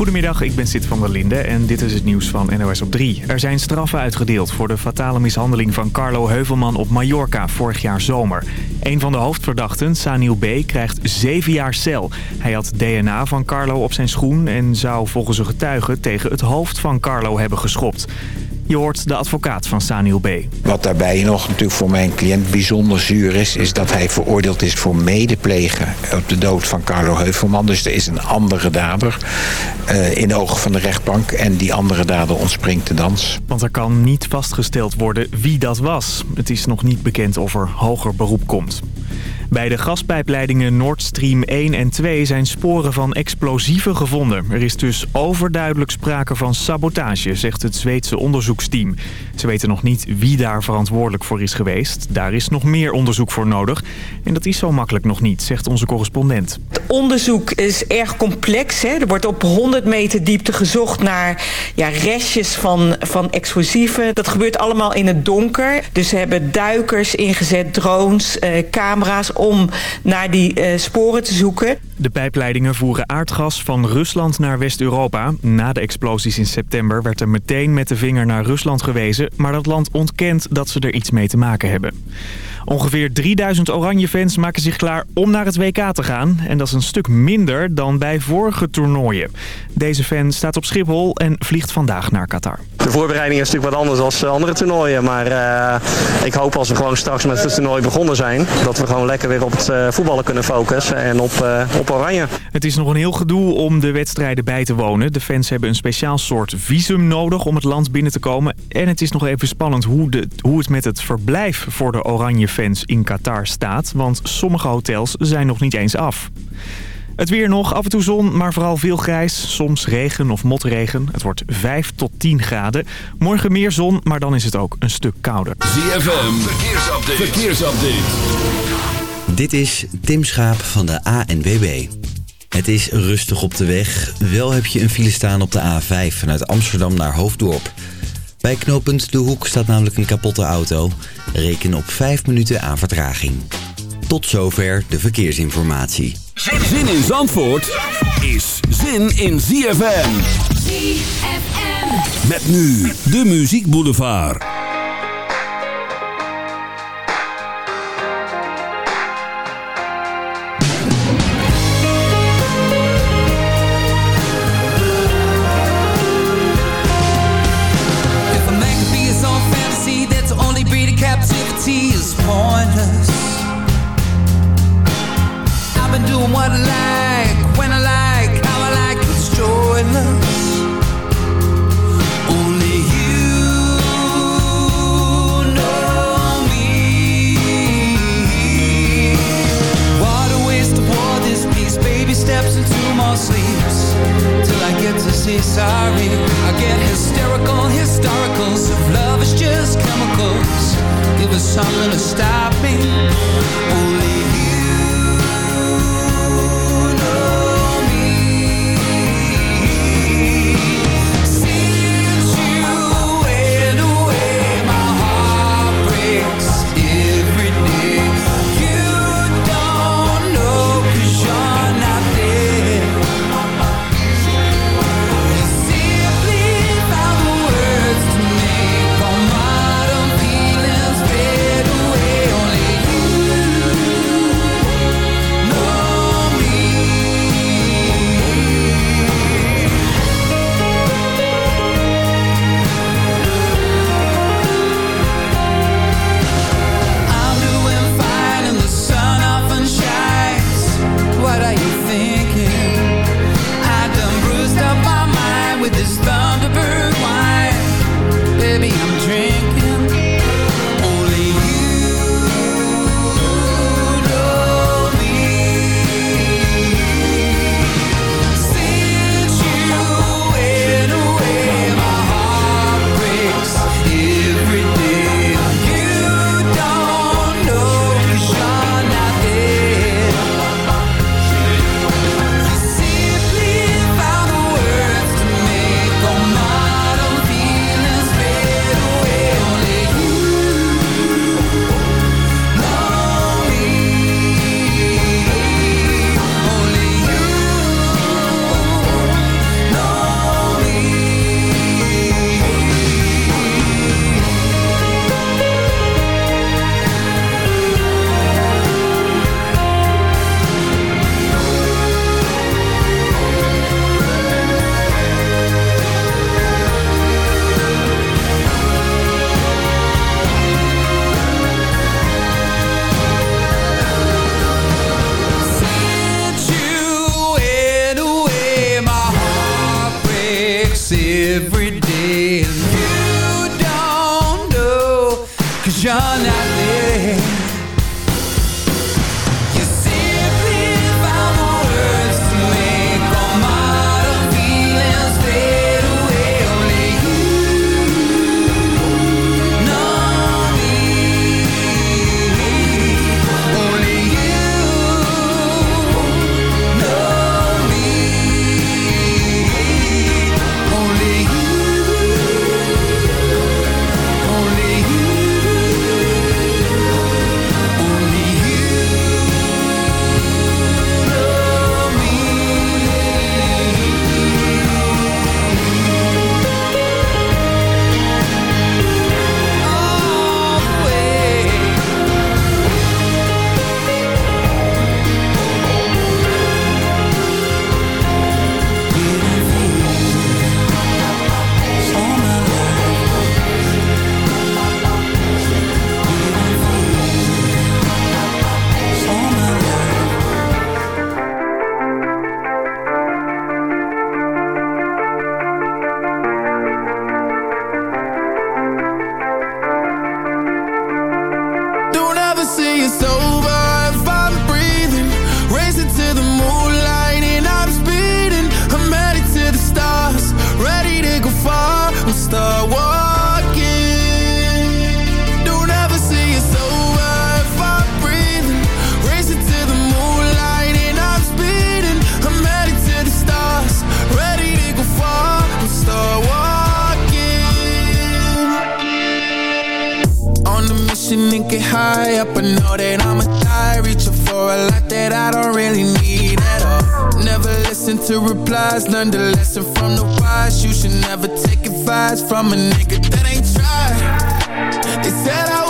Goedemiddag, ik ben Sid van der Linde en dit is het nieuws van NOS op 3. Er zijn straffen uitgedeeld voor de fatale mishandeling van Carlo Heuvelman op Mallorca vorig jaar zomer. Een van de hoofdverdachten, Saniel B., krijgt zeven jaar cel. Hij had DNA van Carlo op zijn schoen en zou volgens een getuige tegen het hoofd van Carlo hebben geschopt. Je hoort de advocaat van Saniel B. Wat daarbij nog natuurlijk voor mijn cliënt bijzonder zuur is... is dat hij veroordeeld is voor medeplegen op de dood van Carlo Heuvelman. Dus er is een andere dader uh, in de ogen van de rechtbank. En die andere dader ontspringt de dans. Want er kan niet vastgesteld worden wie dat was. Het is nog niet bekend of er hoger beroep komt. Bij de gaspijpleidingen Nord Stream 1 en 2 zijn sporen van explosieven gevonden. Er is dus overduidelijk sprake van sabotage, zegt het Zweedse onderzoeksteam. Ze weten nog niet wie daar verantwoordelijk voor is geweest. Daar is nog meer onderzoek voor nodig. En dat is zo makkelijk nog niet, zegt onze correspondent. Het onderzoek is erg complex. Hè? Er wordt op 100 meter diepte gezocht naar ja, restjes van, van explosieven. Dat gebeurt allemaal in het donker. Dus ze hebben duikers ingezet, drones, eh, camera's om naar die uh, sporen te zoeken. De pijpleidingen voeren aardgas van Rusland naar West-Europa. Na de explosies in september werd er meteen met de vinger naar Rusland gewezen... maar dat land ontkent dat ze er iets mee te maken hebben. Ongeveer 3000 Oranje-fans maken zich klaar om naar het WK te gaan. En dat is een stuk minder dan bij vorige toernooien. Deze fan staat op Schiphol en vliegt vandaag naar Qatar. De voorbereiding is natuurlijk wat anders dan andere toernooien. Maar uh, ik hoop als we gewoon straks met het toernooi begonnen zijn... dat we gewoon lekker weer op het uh, voetballen kunnen focussen en op, uh, op Oranje. Het is nog een heel gedoe om de wedstrijden bij te wonen. De fans hebben een speciaal soort visum nodig om het land binnen te komen. En het is nog even spannend hoe, de, hoe het met het verblijf voor de Oranje fans in Qatar staat. Want sommige hotels zijn nog niet eens af. Het weer nog, af en toe zon, maar vooral veel grijs. Soms regen of motregen. Het wordt 5 tot 10 graden. Morgen meer zon, maar dan is het ook een stuk kouder. ZFM, verkeersupdate. verkeersupdate. Dit is Tim Schaap van de ANWB. Het is rustig op de weg. Wel heb je een file staan op de A5 vanuit Amsterdam naar Hoofddorp. Bij knooppunt De Hoek staat namelijk een kapotte auto. Reken op 5 minuten aan vertraging. Tot zover de verkeersinformatie. Zin in Zandvoort is zin in ZFM. ZFM. Met nu de Muziek Boulevard. Captivity is pointless. I've been doing what I like, when I like, how I like, it's joyless. Only you know me. What a waste this. Baby steps into my sleeps till I get to say sorry. I get hysterical, historicals. If love is just chemicals, give us something to stop me. Only nothing lies Learned a lesson from the wise. You should never take advice From a nigga that ain't tried. They said I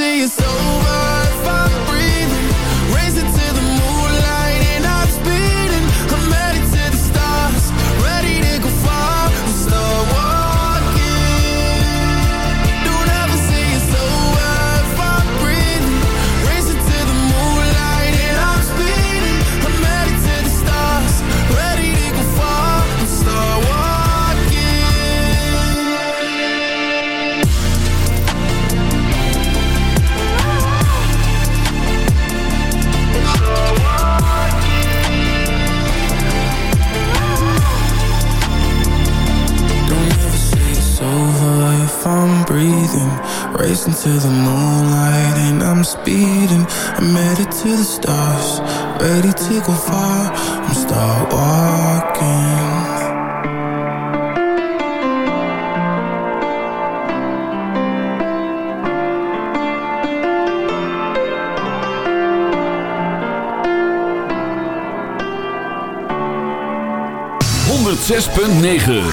say it's over ready to go far. I'm start walking. Zes punt negen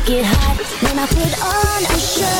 make it hot. Then I put on a show.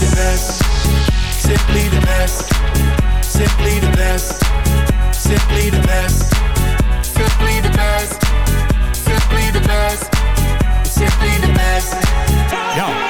Simply the best, simply the best, simply the best, simply the best, simply the best, simply the best, simply the best. Yo,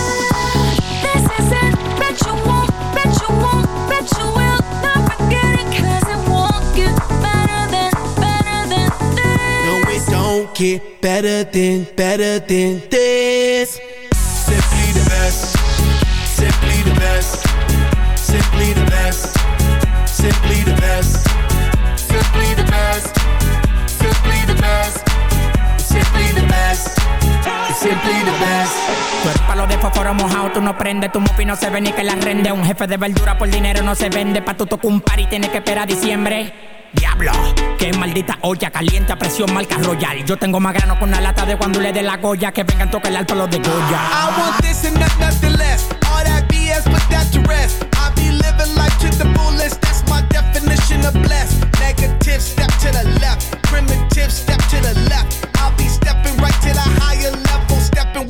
get better than, better than this. Simply the best, simply the best, simply the best, simply the best, simply the best, simply the best, simply the best, simply the best. Eres palo de fósforo mojado, tú no prendes, tu mufi no se ve ni que la rende. Un jefe de verdura por dinero no se vende, pa' tu tocar un y tienes que esperar a diciembre. Diablo, qué maldita olla caliente a presión marca royal. Yo tengo más grano con una lata de cuando le dé la goya que vengan tocar el alto los de Goya. I want this and not nothing less. All that BS, put that to rest. I be living life to the fullest. That's my definition of blessed. Negative, step to the left. Primitive, step to the left.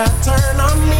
Turn on me.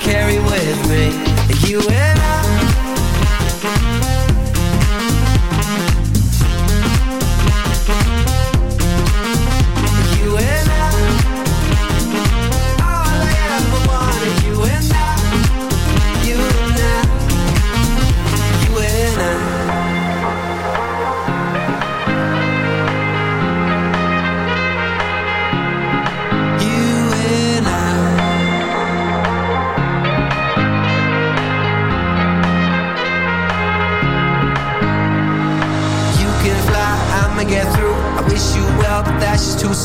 Carry with me. You and